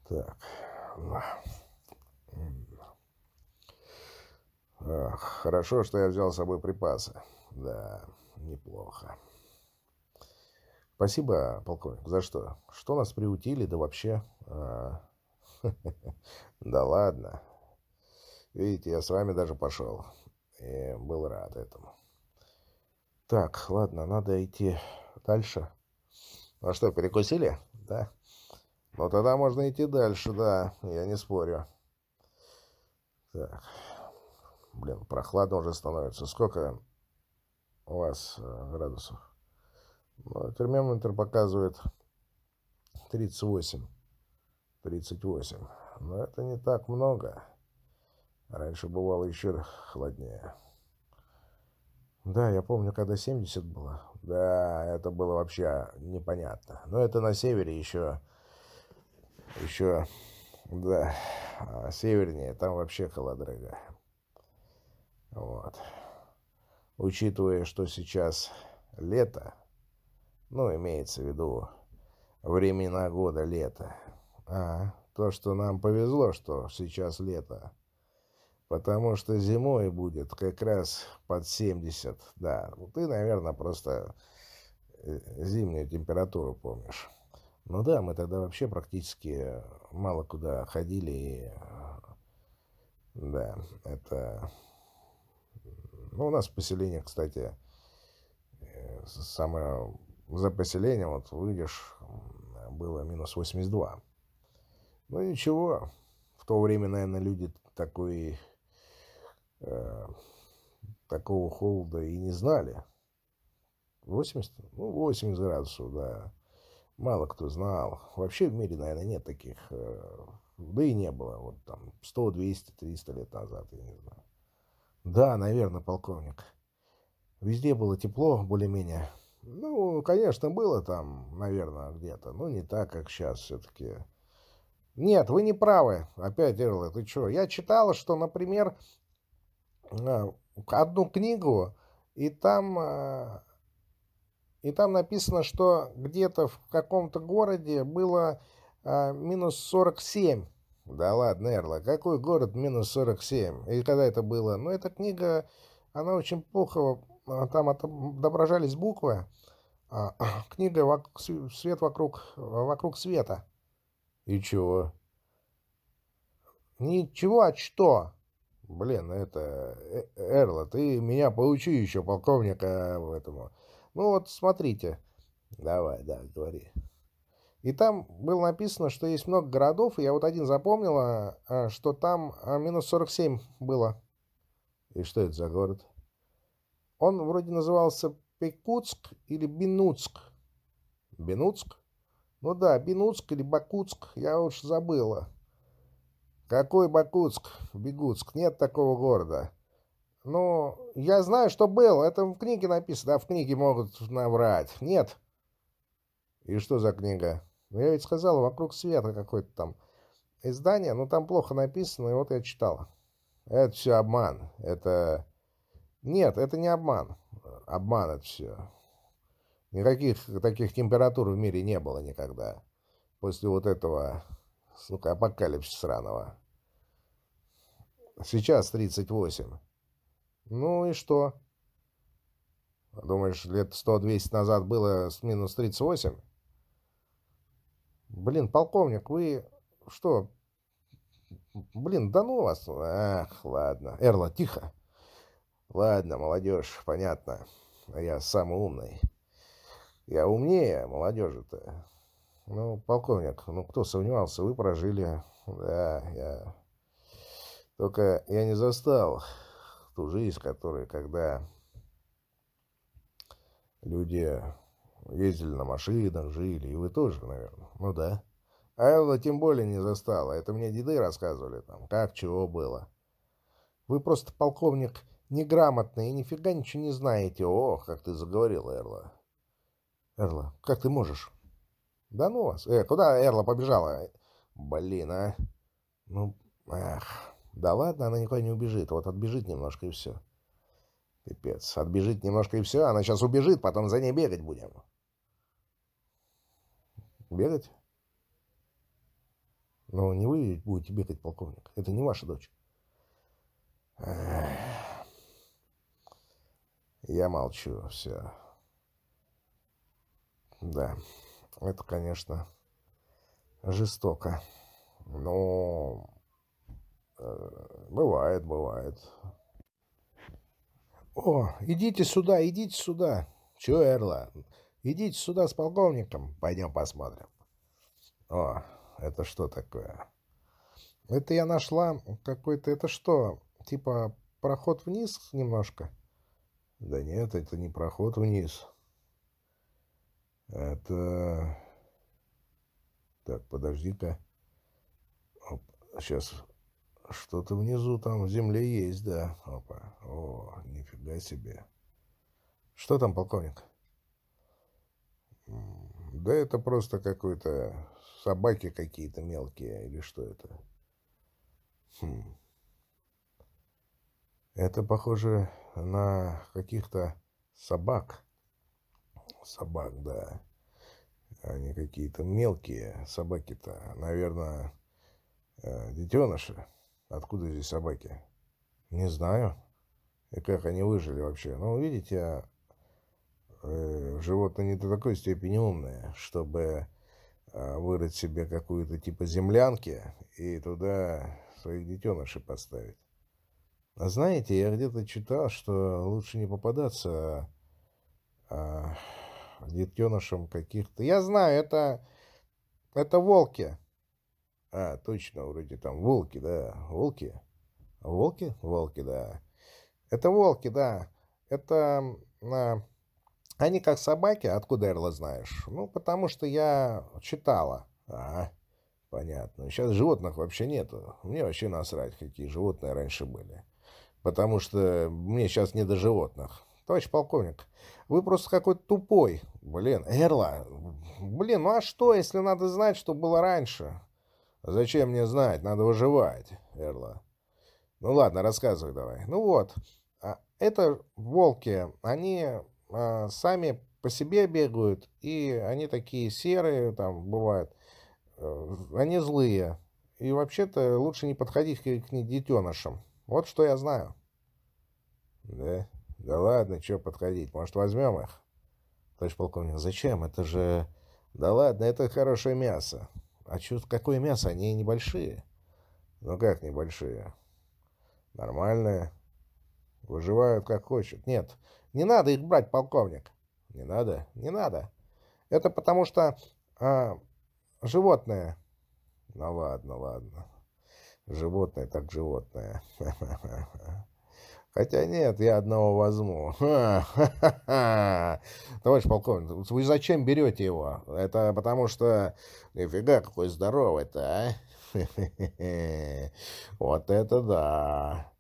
Так. Хорошо, что я взял с собой припасы. Да, неплохо. Спасибо, полковник. За что? Что нас приутили, да вообще... А... Да ладно. Видите, я с вами даже пошел. И был рад этому. Так, ладно, надо идти дальше. Ну что, перекусили? Да? Ну тогда можно идти дальше, да. Я не спорю. Так. Блин, прохладно уже становится. Сколько у вас э, градусов? Ну, термометр показывает 38. 38. Но это не так много. Раньше бывало еще холоднее. Да, я помню, когда 70 было. Да, это было вообще непонятно. Но это на севере еще Еще, да, севернее, там вообще холодрыга. Вот. Учитывая, что сейчас лето, ну, имеется в виду времена года лета. А, то, что нам повезло, что сейчас лето. Потому что зимой будет как раз под 70. Да, ну, ты, наверное, просто э, зимнюю температуру помнишь. Ну да, мы тогда вообще практически мало куда ходили. И, да, это... Ну, у нас поселение, кстати, э, самое... За поселением, вот выйдешь, было минус 82. Ну, ничего. В то время, наверное, люди такой... Э, такого холода и не знали. 80? Ну, 80 градусов, да мало кто знал. Вообще в мире, наверное, нет таких. Э, да и не было. Вот там 100, 200, 300 лет назад, я не знаю. Да, наверное, полковник. Везде было тепло, более-менее. Ну, конечно, было там, наверное, где-то. Но не так, как сейчас все-таки. Нет, вы не правы. Опять, Эрла, ты что? Я читала, что, например, одну книгу, и там э, и там написано, что где-то в каком-то городе было а, минус 47. Да ладно, Эрла, какой город минус 47? И когда это было? Ну, эта книга, она очень плохо, а, там отображались буквы. А, книга «Свет вокруг, вокруг света». И чего? Ничего, а что? Блин, это... Э, Эрла, ты меня поучи еще, полковника, этому. Ну вот, смотрите. Давай, да, говори. И там было написано, что есть много городов, и я вот один запомнила, а, что там а, минус 47 было. И что это за город? Он вроде назывался Пекутск или Бинуцк. Бинуцк? Ну да, Бинуцк или Бакутск, я уж забыла. Какой Бакутск? Бегутск. Нет такого города. Ну, я знаю, что был. Это в книге написано. А в книге могут наврать. Нет. И что за книга? Ну, я ведь сказал, вокруг света какое-то там издание. Но там плохо написано, и вот я читал. Это все обман. Это... Нет, это не обман. Обман это все. Никаких таких температур в мире не было никогда. После вот этого, сука, апокалипсиса сраного. Сейчас 38. Ну и что? Думаешь, лет 100-200 назад было с минус 38? Блин, полковник, вы что? Блин, да ну вас. Ах, ладно. Эрла, тихо. Ладно, молодежь, понятно. Я самый умный. Я умнее молодежи-то. Ну, полковник, ну кто сомневался, вы прожили. Да, я... Только я не застал ту жизнь, которая, когда люди ездили на машинах, жили, и вы тоже, наверное. Ну да. А Элла тем более не застала. Это мне деды рассказывали там, как, чего было. Вы просто, полковник, неграмотный и нифига ничего не знаете. Ох, как ты заговорила, Эрла. Эрла, как ты можешь? Да ну вас. Э, куда Эрла побежала? Блин, а. Ну, эх. Да ладно, она никуда не убежит. Вот отбежит немножко и все. Пипец. Отбежит немножко и все. Она сейчас убежит, потом за ней бегать будем. Бегать? Но не вы будете бегать, полковник. Это не ваша дочь. Я молчу, все. Да, это, конечно, жестоко. Но Э, бывает, бывает. О, идите сюда, идите сюда. Чего, Эрла? Идите сюда с полковником. Пойдем посмотрим. О, это что такое? Это я нашла какой-то... Это что? Типа проход вниз немножко? Да нет, это не проход вниз. Это... Так, подожди-ка. Сейчас что-то внизу там в земле есть, да. Опа. О, нифига себе. Что там, полковник? Да это просто какой-то собаки какие-то мелкие или что это? Хм. Это похоже на каких-то собак. Собак, да. Они какие-то мелкие собаки-то. Наверное, э, детеныши. Откуда здесь собаки? Не знаю. И как они выжили вообще. Ну, видите, э, животные не до такой степени умные, чтобы э, вырыть себе какую-то типа землянки и туда своих детенышей поставить. А знаете, я где-то читал, что лучше не попадаться а, детенышам каких-то... Я знаю, это, это волки. А, точно, вроде там волки, да, волки. Волки? Волки, да. Это волки, да. Это... А, они как собаки, откуда, Эрла, знаешь? Ну, потому что я читала. А, понятно. Сейчас животных вообще нету. Мне вообще насрать, какие животные раньше были. Потому что мне сейчас не до животных. Товарищ полковник, вы просто какой-то тупой. Блин, Эрла, блин, ну а что, если надо знать, что было раньше? Зачем мне знать? Надо выживать, Эрла. Ну ладно, рассказывай давай. Ну вот, а, это волки, они а, сами по себе бегают, и они такие серые, там бывают, э, они злые. И вообще-то лучше не подходить к, к детенышам. Вот что я знаю. Да? Да ладно, что подходить, может, возьмем их? Товарищ полковник, зачем? Это же... Да ладно, это хорошее мясо. А что, какое мясо? Они небольшие. Ну как небольшие? Нормальные. Выживают как хочут. Нет, не надо их брать, полковник. Не надо? Не надо. Это потому что а, животное. Ну ладно, ладно. Животное так животное. Хотя нет, я одного возьму. Товарищ полковник, вы зачем берете его? Это потому что... Нифига, какой здоровый-то, а? Вот это да.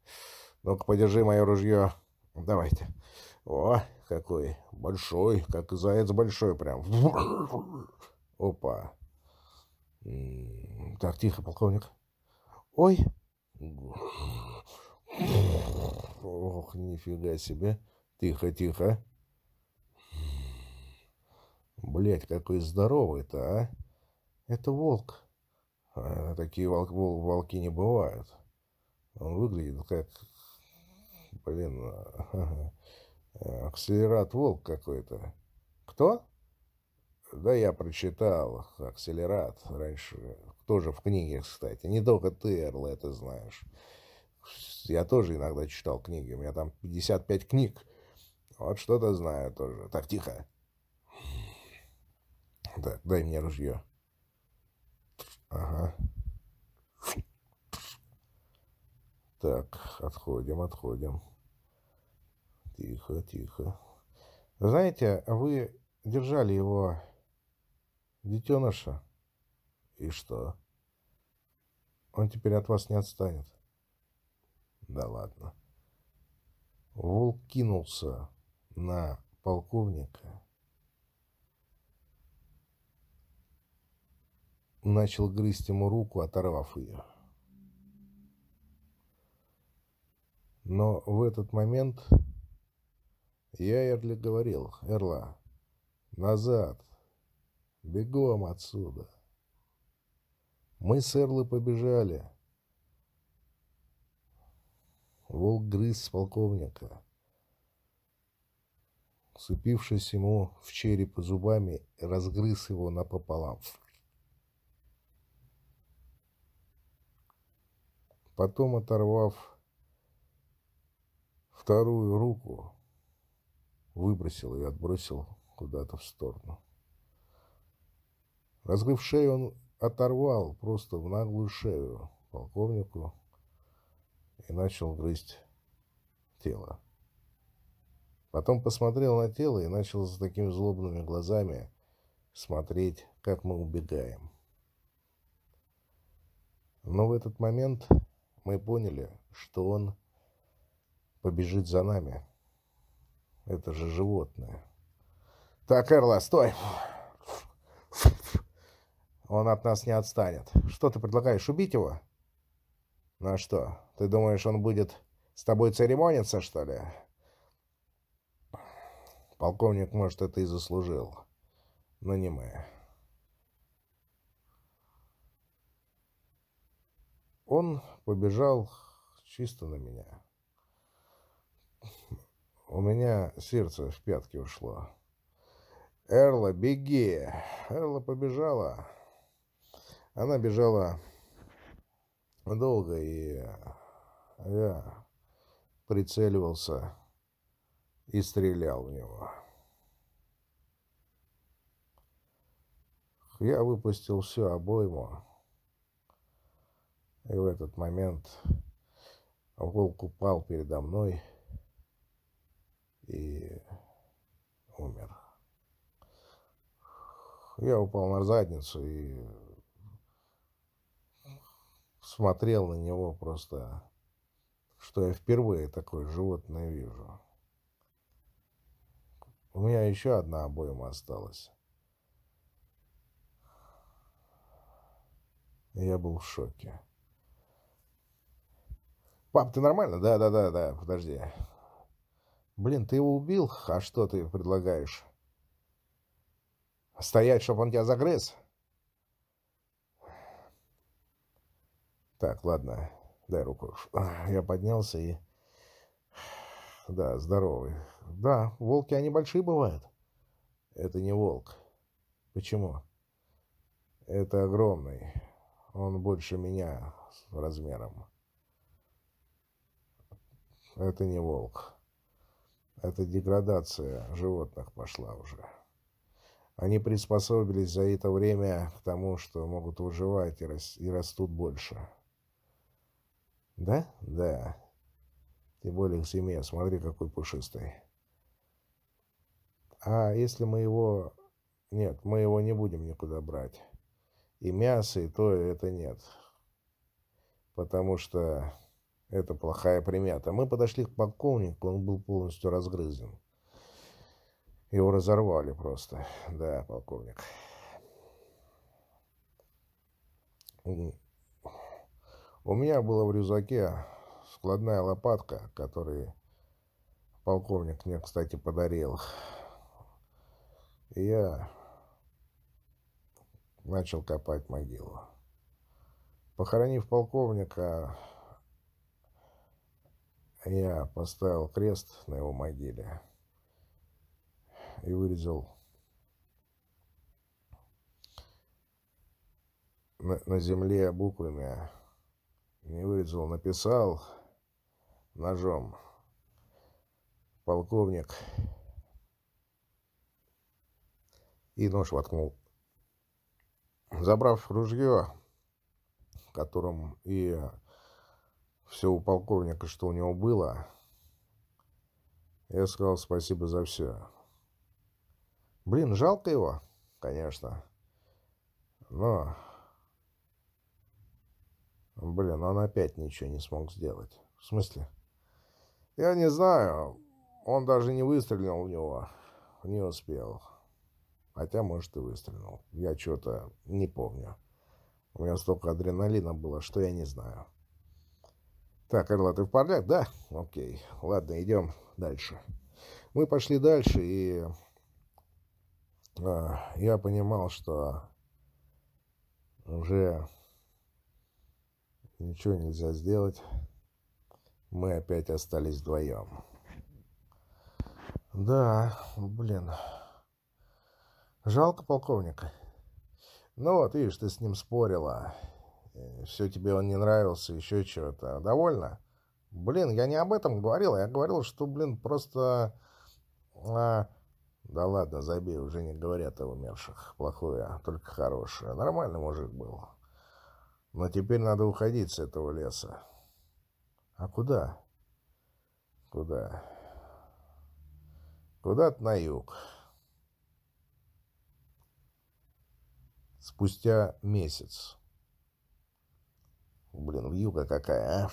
Ну-ка, подержи мое ружье. Давайте. О, какой большой, как заяц большой прям. Опа. Так, тихо, полковник. Ой. Ох, нифига себе. Тихо, тихо. Блять, какой здоровый-то, а? Это волк. А, такие волк, вол, волки не бывают. Он выглядит как... Блин, акселерат волк какой-то. Кто? Да я прочитал акселерат раньше. Тоже в книге, кстати. Не только ты, Эрл, это знаешь. Я тоже иногда читал книги. У меня там 55 книг. Вот что-то знаю тоже. Так, тихо. Так, дай мне ружье. Ага. Так, отходим, отходим. Тихо, тихо. Знаете, вы держали его детеныша. И что? Он теперь от вас не отстанет. Да ладно. Волк кинулся на полковника. Начал грызть ему руку, оторвав ее. Но в этот момент я Эрли говорил, Эрла, назад, бегом отсюда. Мы с Эрлы побежали. Волк грыз полковника. Сцепившись ему в череп зубами, разгрыз его напополам. Потом, оторвав вторую руку, выбросил и отбросил куда-то в сторону. Разрыв шею он оторвал просто в наглую шею полковнику, и начал грызть тело. Потом посмотрел на тело и начал с такими злобными глазами смотреть, как мы убегаем. Но в этот момент мы поняли, что он побежит за нами. Это же животное. Так, Эрла, стой! Он от нас не отстанет. Что ты предлагаешь, убить его? Ну а что, ты думаешь, он будет с тобой церемониться, что ли? Полковник, может, это и заслужил, но не мы. Он побежал чисто на меня. У меня сердце в пятки ушло. «Эрла, беги!» Эрла побежала. Она бежала долго, и я прицеливался и стрелял в него. Я выпустил всю обойму, и в этот момент волк упал передо мной и умер. Я упал на задницу и смотрел на него просто, что я впервые такое животное вижу. У меня еще одна обойма осталась. Я был в шоке. Пап, ты нормально? Да, да, да, да, подожди. Блин, ты его убил? А что ты предлагаешь? Стоять, чтобы он тебя загрыз? Так, ладно, дай руку. Я поднялся и... Да, здоровый. Да, волки, они большие бывают. Это не волк. Почему? Это огромный. Он больше меня размером. Это не волк. Это деградация животных пошла уже. Они приспособились за это время к тому, что могут выживать и, и растут больше. Да? Да. Тем более к семье. Смотри, какой пушистый. А если мы его... Нет, мы его не будем никуда брать. И мясо, и то, и это нет. Потому что это плохая примета. Мы подошли к полковнику, он был полностью разгрызен. Его разорвали просто. Да, полковник. У меня была в рюкзаке складная лопатка, которую полковник мне, кстати, подарил. И я начал копать могилу. Похоронив полковника, я поставил крест на его могиле и вырезал на, на земле буквами не вырезал, написал ножом. Полковник. И нож воткнул. Забрав ружье, которым и все у полковника, что у него было, я сказал спасибо за все. Блин, жалко его, конечно. Но Блин, он опять ничего не смог сделать. В смысле? Я не знаю. Он даже не выстрелил в него. Не успел. Хотя, может, и выстрелил. Я что-то не помню. У меня столько адреналина было, что я не знаю. Так, Эрла, ты в порядке? Да? Окей. Ладно, идем дальше. Мы пошли дальше, и а, я понимал, что уже Ничего нельзя сделать. Мы опять остались вдвоем. Да, блин. Жалко полковника. Ну вот, видишь, ты с ним спорила. Все тебе он не нравился, еще чего-то. Довольно? Блин, я не об этом говорил. Я говорил, что, блин, просто... А... Да ладно, забей, уже не говорят о умерших. Плохое, только хорошее. Нормальный мужик был. Но теперь надо уходить с этого леса. А куда? Куда? Куда-то на юг. Спустя месяц. Блин, в юга какая, а?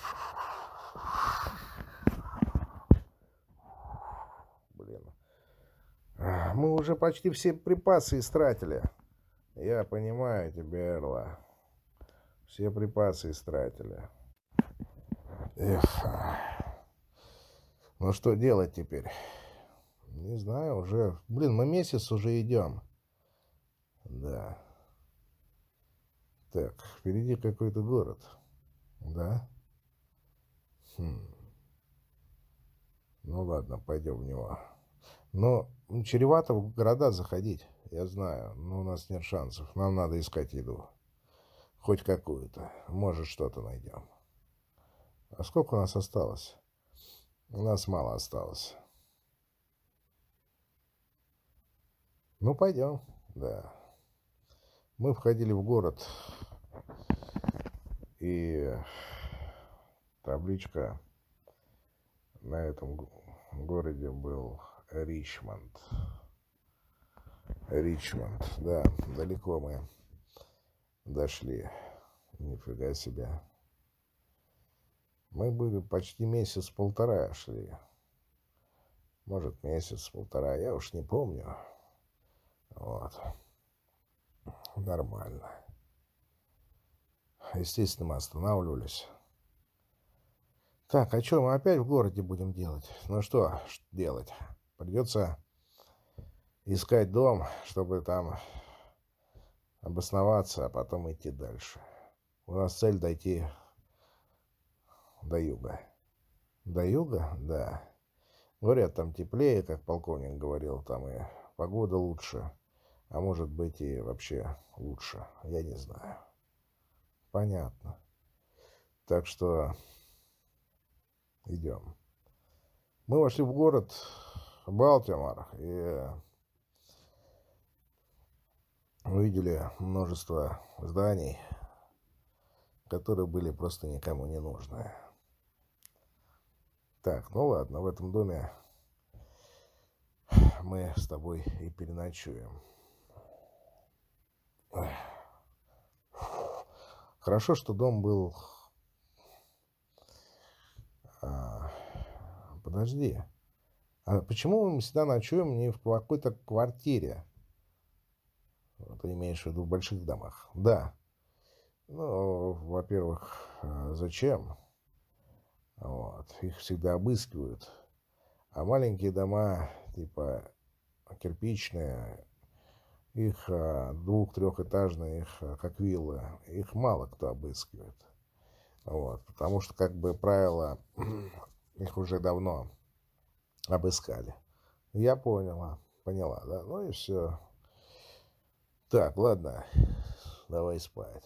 Блин. Мы уже почти все припасы истратили. Я понимаю тебя, Эрла. Все припасы истратили. Эх. Ну что делать теперь? Не знаю, уже... Блин, мы месяц уже идем. Да. Так, впереди какой-то город. Да? Хм. Ну ладно, пойдем в него. Но чревато в города заходить, я знаю, но у нас нет шансов. Нам надо искать еду. Хоть какую-то. Может, что-то найдем. А сколько у нас осталось? У нас мало осталось. Ну, пойдем, да. Мы входили в город, и табличка на этом городе был Ричмонд. Ричмонд, да, далеко мы дошли. Нифига себе. Мы были почти месяц-полтора шли. Может, месяц-полтора, я уж не помню. Вот. Нормально. Естественно, мы останавливались. Так, а что мы опять в городе будем делать? Ну что делать? Придется искать дом, чтобы там обосноваться, а потом идти дальше. У нас цель дойти до юга. До юга? Да. Говорят, там теплее, как полковник говорил, там и погода лучше. А может быть и вообще лучше. Я не знаю. Понятно. Так что идем. Мы вошли в город Балтимор и увидели множество зданий, которые были просто никому не нужны. Так, ну ладно, в этом доме мы с тобой и переночуем. Хорошо, что дом был... А, подожди. А почему мы всегда ночуем не в какой-то квартире? Ты имеешь в виду в больших домах? Да. Ну, во-первых, а, зачем? Вот. Их всегда обыскивают. А маленькие дома, типа кирпичные, их а, двух-трехэтажные, их а, как виллы, их мало кто обыскивает. Вот. Потому что, как бы, правило, их уже давно обыскали. Я поняла, поняла, да? Ну и все. Так, ладно, давай спать.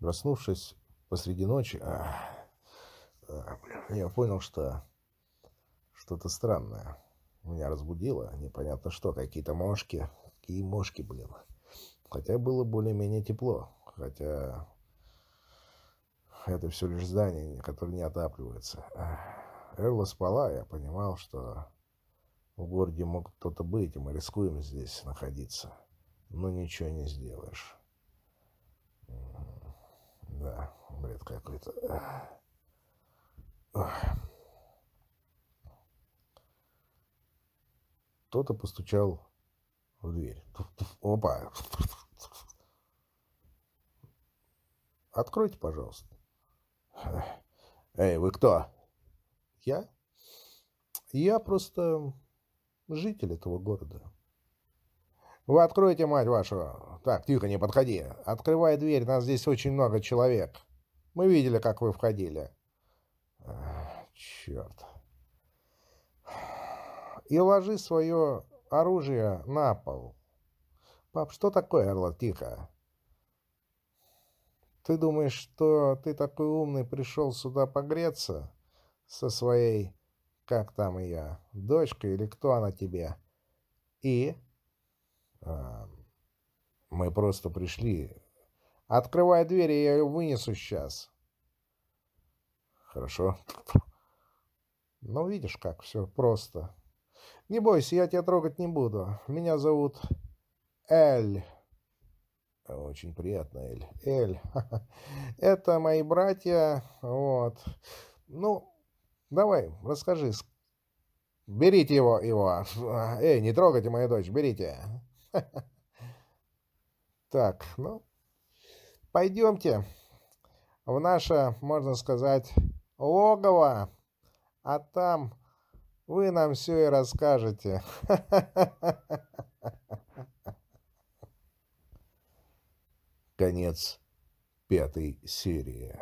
Проснувшись посреди ночи, а, а, я понял, что что-то странное. Меня разбудило, непонятно что, какие-то мошки. Какие мошки, блин. Хотя было более-менее тепло. Хотя это все лишь здание, которое не отапливается. Эрла спала, я понимал, что в городе мог кто-то быть, и мы рискуем здесь находиться. Но ничего не сделаешь. Да, бред какой-то. Кто-то постучал в дверь. Опа. Откройте, пожалуйста. Эй, вы кто? Я? Я просто житель этого города. Вы откройте, мать вашу. Так, тихо, не подходи. Открывай дверь, нас здесь очень много человек. Мы видели, как вы входили. черт. И ложи свое оружие на пол. Пап, что такое, Эрла? Тихо. Ты думаешь, что ты такой умный пришел сюда погреться со своей, как там ее, дочкой или кто она тебе? И а, мы просто пришли. Открывай дверь, я ее вынесу сейчас. Хорошо. Ну, видишь, как все просто. Не бойся, я тебя трогать не буду. Меня зовут Эль. Очень приятно, Эль. Эль, это мои братья, вот. Ну, давай, расскажи. Берите его, его. Эй, не трогайте мою дочь, берите. Так, ну, пойдемте в наше, можно сказать, логово, а там вы нам все и расскажете. Конец пятой серии.